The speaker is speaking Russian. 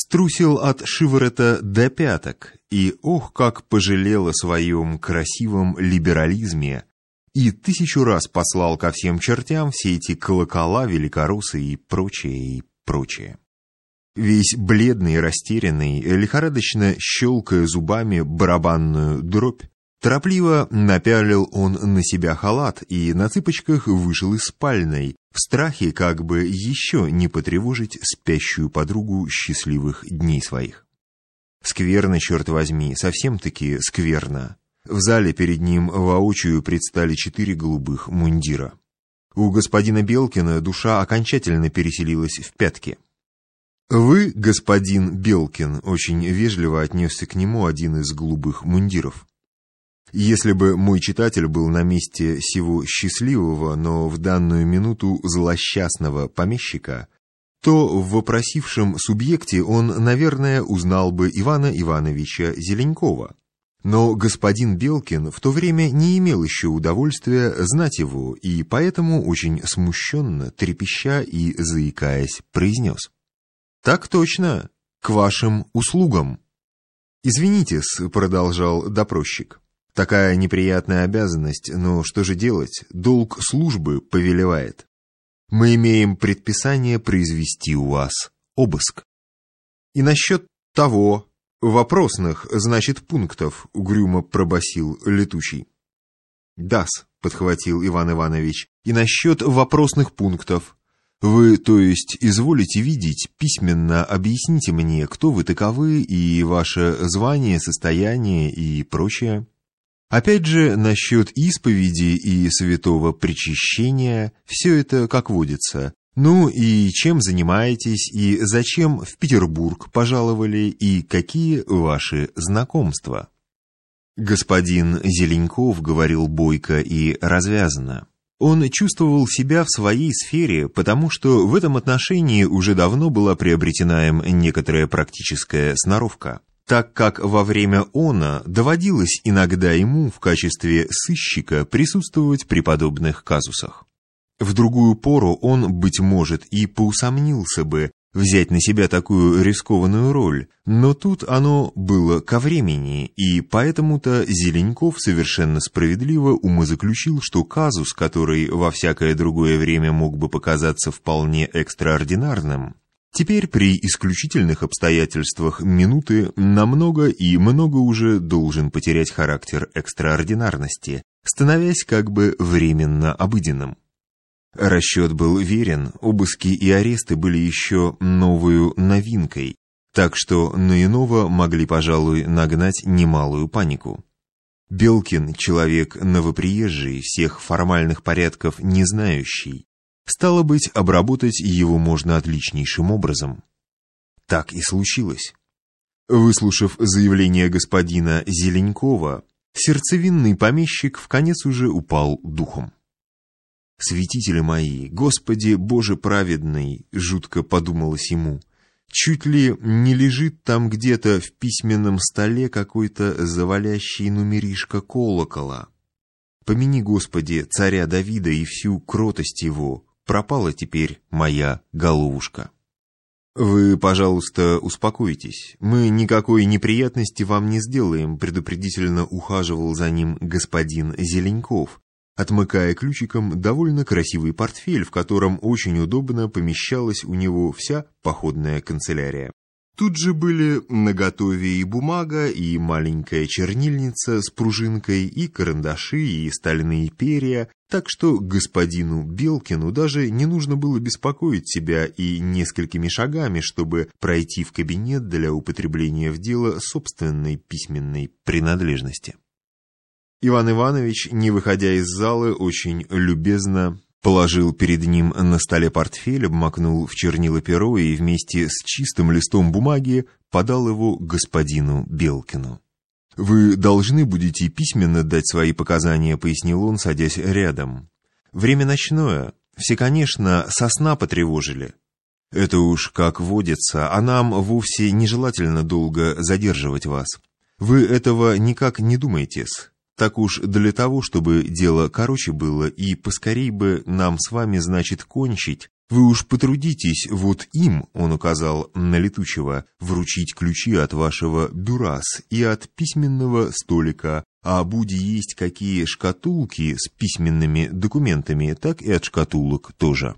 струсил от шиворота до пяток, и ох, как пожалел о своем красивом либерализме, и тысячу раз послал ко всем чертям все эти колокола, великоросы и прочее, и прочее. Весь бледный растерянный, лихорадочно щелкая зубами барабанную дробь, торопливо напялил он на себя халат и на цыпочках вышел из спальной, в страхе как бы еще не потревожить спящую подругу счастливых дней своих. Скверно, черт возьми, совсем-таки скверно. В зале перед ним воочию предстали четыре голубых мундира. У господина Белкина душа окончательно переселилась в пятки. «Вы, господин Белкин», — очень вежливо отнесся к нему один из голубых мундиров. Если бы мой читатель был на месте сего счастливого, но в данную минуту злосчастного помещика, то в вопросившем субъекте он, наверное, узнал бы Ивана Ивановича Зеленькова. Но господин Белкин в то время не имел еще удовольствия знать его, и поэтому очень смущенно, трепеща и заикаясь, произнес. «Так точно, к вашим услугам». «Извинитесь», — продолжал допросчик. «Такая неприятная обязанность, но что же делать? Долг службы повелевает. Мы имеем предписание произвести у вас обыск». «И насчет того, вопросных, значит, пунктов», — угрюмо пробасил летучий. «Да-с», — подхватил Иван Иванович, — «и насчет вопросных пунктов». Вы, то есть, изволите видеть, письменно объясните мне, кто вы таковы и ваше звание, состояние и прочее. Опять же, насчет исповеди и святого причащения, все это как водится. Ну и чем занимаетесь, и зачем в Петербург пожаловали, и какие ваши знакомства? Господин Зеленков говорил бойко и развязно. Он чувствовал себя в своей сфере, потому что в этом отношении уже давно была приобретена им некоторая практическая сноровка, так как во время она доводилось иногда ему в качестве сыщика присутствовать при подобных казусах. В другую пору он, быть может, и поусомнился бы, взять на себя такую рискованную роль, но тут оно было ко времени, и поэтому-то Зеленков совершенно справедливо умозаключил, что казус, который во всякое другое время мог бы показаться вполне экстраординарным, теперь при исключительных обстоятельствах минуты намного и много уже должен потерять характер экстраординарности, становясь как бы временно обыденным. Расчет был верен, обыски и аресты были еще новую новинкой, так что на иного могли, пожалуй, нагнать немалую панику. Белкин, человек новоприезжий, всех формальных порядков не знающий, стало быть, обработать его можно отличнейшим образом. Так и случилось. Выслушав заявление господина Зеленькова, сердцевинный помещик в конец уже упал духом. «Святители мои, Господи Боже праведный!» — жутко подумалось ему. «Чуть ли не лежит там где-то в письменном столе какой-то завалящий нумеришка колокола. Помяни, Господи, царя Давида и всю кротость его, пропала теперь моя головушка». «Вы, пожалуйста, успокойтесь. Мы никакой неприятности вам не сделаем», предупредительно ухаживал за ним господин Зеленков, отмыкая ключиком довольно красивый портфель, в котором очень удобно помещалась у него вся походная канцелярия. Тут же были наготове и бумага, и маленькая чернильница с пружинкой, и карандаши, и стальные перья, так что господину Белкину даже не нужно было беспокоить себя и несколькими шагами, чтобы пройти в кабинет для употребления в дело собственной письменной принадлежности. Иван Иванович, не выходя из залы, очень любезно положил перед ним на столе портфель, обмакнул в чернила перо и вместе с чистым листом бумаги подал его господину Белкину. «Вы должны будете письменно дать свои показания», — пояснил он, садясь рядом. «Время ночное. Все, конечно, сосна потревожили. Это уж как водится, а нам вовсе нежелательно долго задерживать вас. Вы этого никак не думаетесь. Так уж для того, чтобы дело короче было и поскорей бы нам с вами, значит, кончить, Вы уж потрудитесь вот им, он указал на летучего, вручить ключи от вашего бюрас и от письменного столика, а буди есть какие шкатулки с письменными документами, так и от шкатулок тоже.